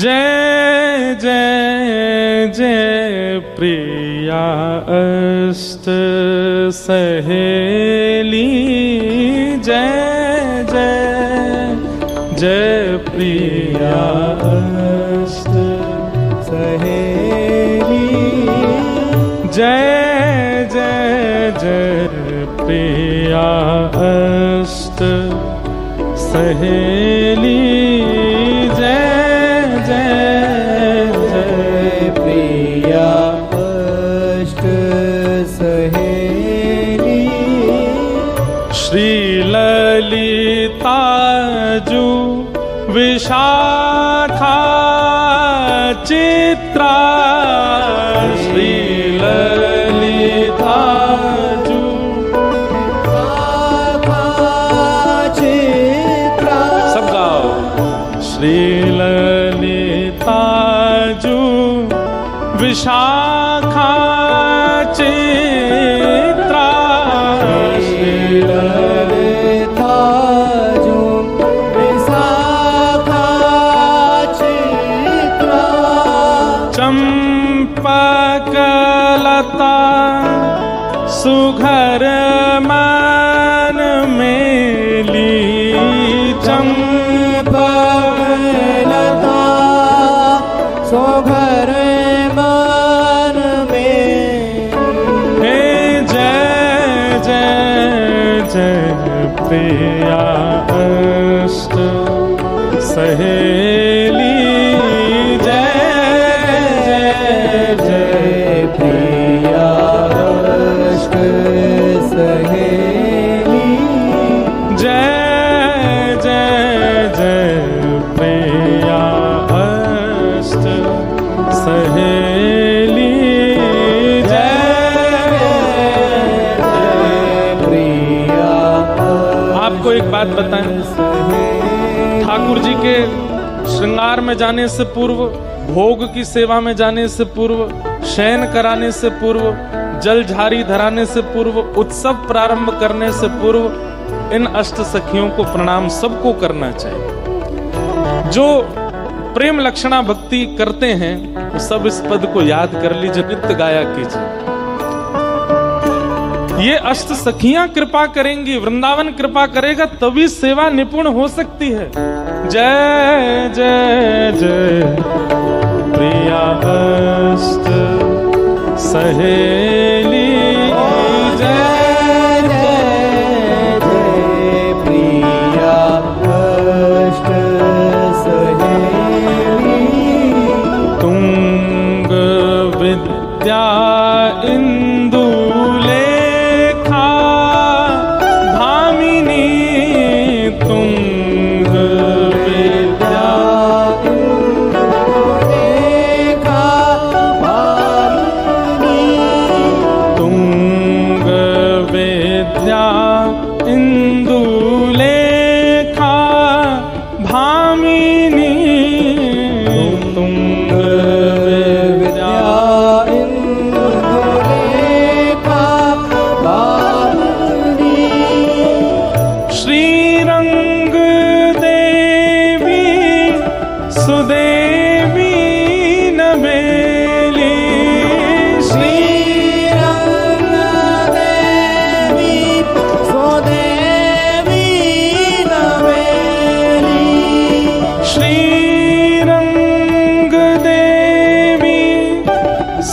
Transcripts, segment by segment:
जय जय जय प्रिया अष्ट सहेली। जय जय जय प्रिया अष्ट सहेली। जय जय जय प्रिया अष्ट सहेली विशाखा चित्रा श्री चित्रा। सब गाओ। श्री ललिता जू। विशाखा के श्रृंगार में जाने से पूर्व, भोग की सेवा में जाने से पूर्व, शयन कराने से पूर्व, जल झारी धराने से पूर्व, उत्सव प्रारंभ करने से पूर्व, इन अष्ट सखियों को प्रणाम सबको करना चाहिए। जो प्रेम लक्षणा भक्ति करते हैं सब इस पद को याद कर लीजिए, नित्य गाया कीजिए। ये अष्ट सखियाँ कृपा करेंगी, वृंदावन कृपा करेगा, तभी सेवा निपुण हो सकती है। जय जय जय। प्रिया अष्ट सहेली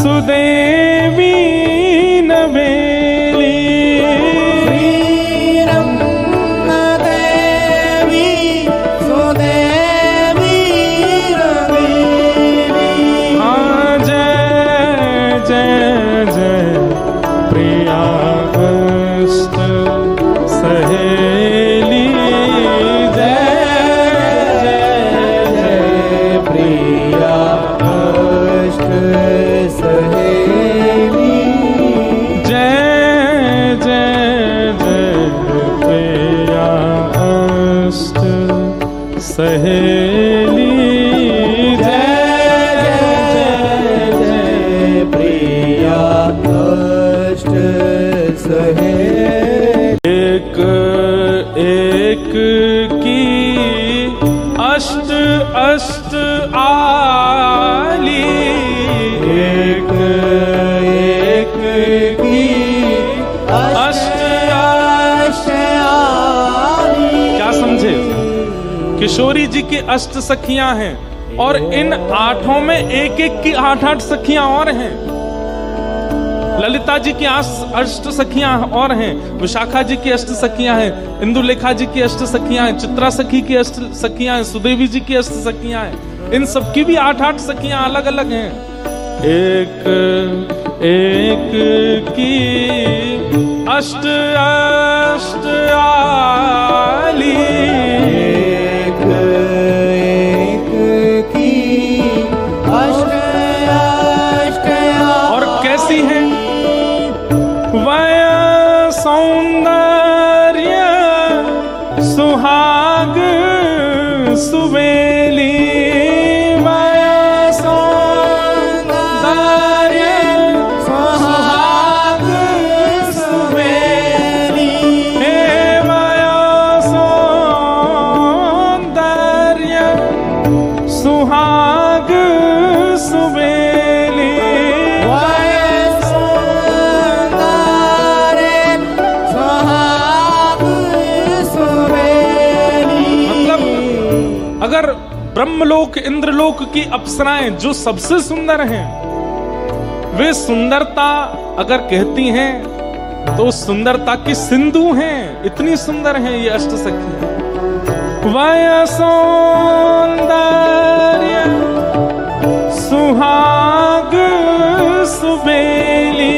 सुदेवी अष्ट सखियाँ हैं और इन आठों में एक एक की आठ आठ सखियाँ और हैं। ललिता जी की अष्ट सखियाँ और हैं, विशाखा जी की अष्ट सखियाँ हैं, इंदुलेखा जी की अष्ट सखियाँ हैं, चित्रा सखी की अष्ट सखियाँ हैं, सुदेवी जी की अष्ट सखियाँ हैं। इन सबकी भी आठ आठ सखियाँ अलग अलग हैं। एक एक की अष्ट अष्ट आली ब्रह्मलोक, इंद्रलोक की अप्सराएँ जो सबसे सुंदर हैं, वे सुंदरता अगर कहती हैं तो सुंदरता की सिंधु हैं, इतनी सुंदर हैं ये अष्ट सखी। वय सौंदर्य, सुहाग सुबेली।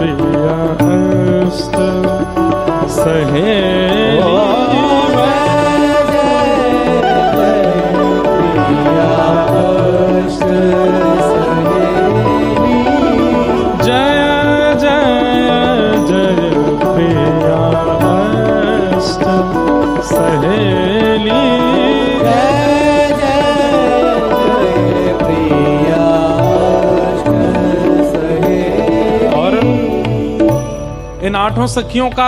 जय आठों सखियों का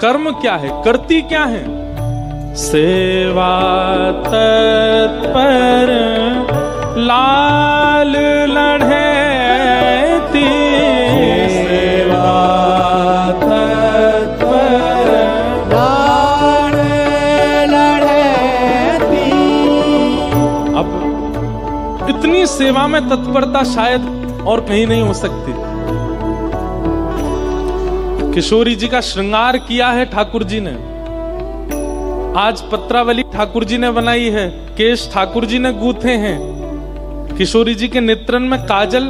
कर्म क्या है? करती क्या है? सेवा तत्पर लाल लढ़ेती सेवा तत्पर अब इतनी सेवा में तत्परता शायद और कहीं नहीं हो सकती। किशोरी जी का श्रृंगार किया है ठाकुर जी ने। आज पत्रावली ठाकुर जी ने बनाई है, केश ठाकुर जी ने गूथे हैं। किशोरी जी के नेत्रन में काजल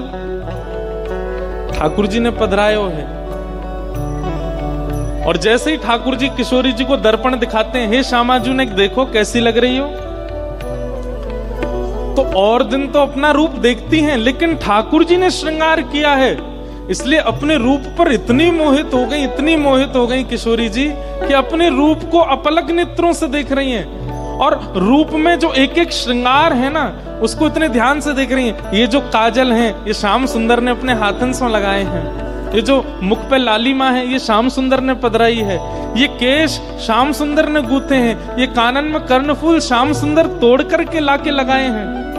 ठाकुर जी ने पधरायो है। और जैसे ही ठाकुर जी किशोरी जी को दर्पण दिखाते हैं, हे श्यामाजू ने देखो कैसी लग रही हो? तो और दिन तो अपना रूप देखती हैं, लेकिन ठाकुर जी ने श्रृंगार किया है। इसलिए अपने रूप पर इतनी मोहित हो गई, इतनी मोहित हो गई किशोरी जी कि अपने रूप को अपलक नेत्रों से देख रही हैं। और रूप में जो एक एक श्रृंगार है ना, उसको इतने ध्यान से देख रही हैं। ये जो काजल हैं, ये श्याम सुंदर ने अपने हाथन से लगाए हैं। ये जो मुख पे लालिमा है, ये श्याम सुंदर ने पधराई है। ये केश श्याम सुंदर ने गूथे हैं। ये कानन में कर्णफूल श्याम सुंदर तोड़ करके लाके लगाए हैं।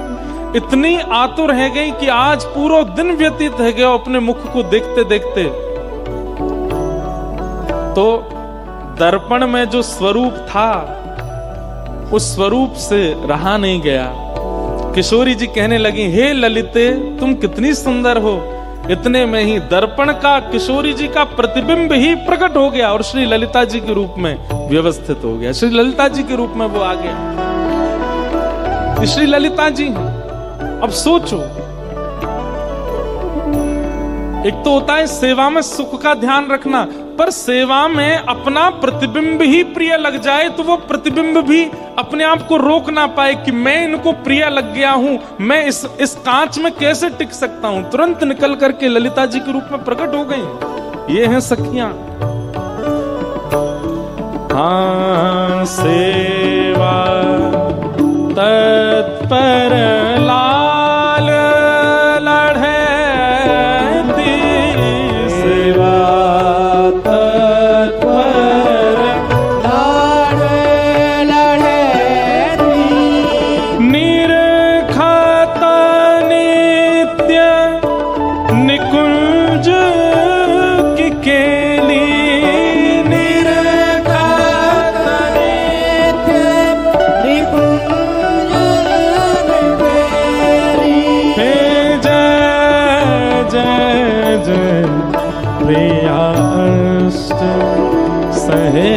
इतनी आतुर है गई कि आज पूरा दिन व्यतीत है गया अपने मुख को देखते देखते। तो दर्पण में जो स्वरूप था, उस स्वरूप से रहा नहीं गया। किशोरी जी कहने लगी, हे ललिते, तुम कितनी सुंदर हो। इतने में ही दर्पण का किशोरी जी का प्रतिबिंब ही प्रकट हो गया और श्री ललिता जी के रूप में व्यवस्थित हो गया। श्री ललिता जी के रूप में वो आ गया श्री ललिता जी अब सोचो। एक तो होता है सेवा में सुख का ध्यान रखना, पर सेवा में अपना प्रतिबिंब ही प्रिय लग जाए तो वो प्रतिबिंब भी अपने आप को रोक ना पाए कि मैं इनको प्रिय लग गया हूँ, मैं इस इस कांच में कैसे टिक सकता हूँ? तुरंत निकल करके ललिता जी के रूप में प्रकट हो गई। ये हैं सखियाँ। हाँ सेवा तत्पर लाल सहे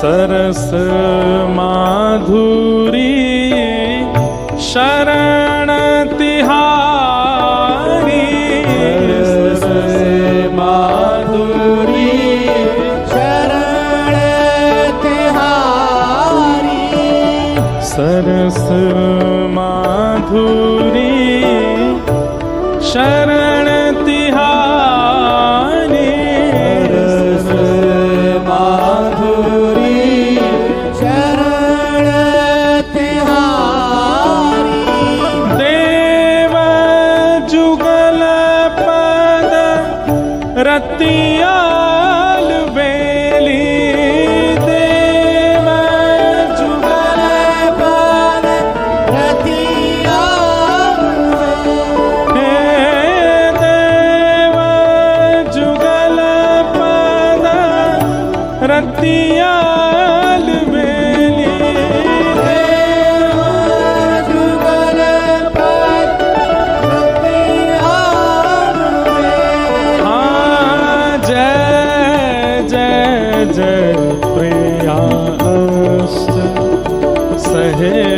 सरस माधुरी शरण तिहारी। माधुरी शरण तिहारी। सरस माधुरी शरण जयप्रिया सहे